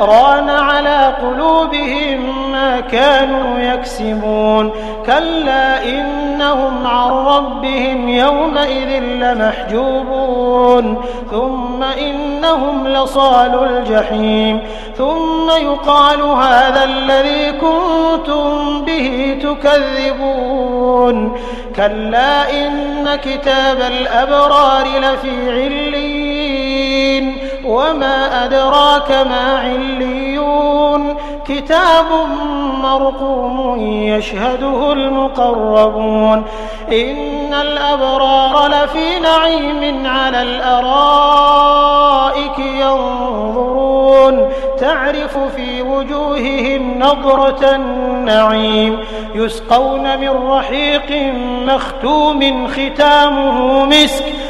ران على قلوبهم ما كانوا يكسبون. كلا إنهم عن ربهم يومئذ لمحجوبون. ثم إنهم لصال الجحيم. ثم يقال هذا الذي كنتم به تكذبون. كلا إن كتاب الأبرار لفي علين وما أدراك ما عليون كتاب مرقوم يشهده المقربون إن الأبرار لفي نعيم على الأرائك ينظرون تعرف في وجوههم نظرة النعيم يسقون من رحيق مختوم ختامه مسك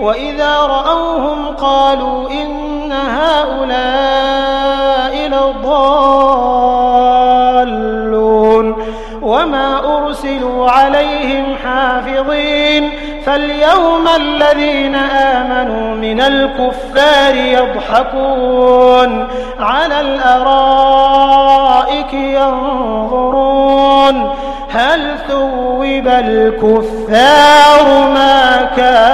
وإذا رأوهم قالوا إن هؤلاء لضالون وما أرسلوا عليهم حافظين فاليوم الذين آمنوا من الكفار يضحكون على الأرائك ينظرون هل ثوب الكفار ما يفعلون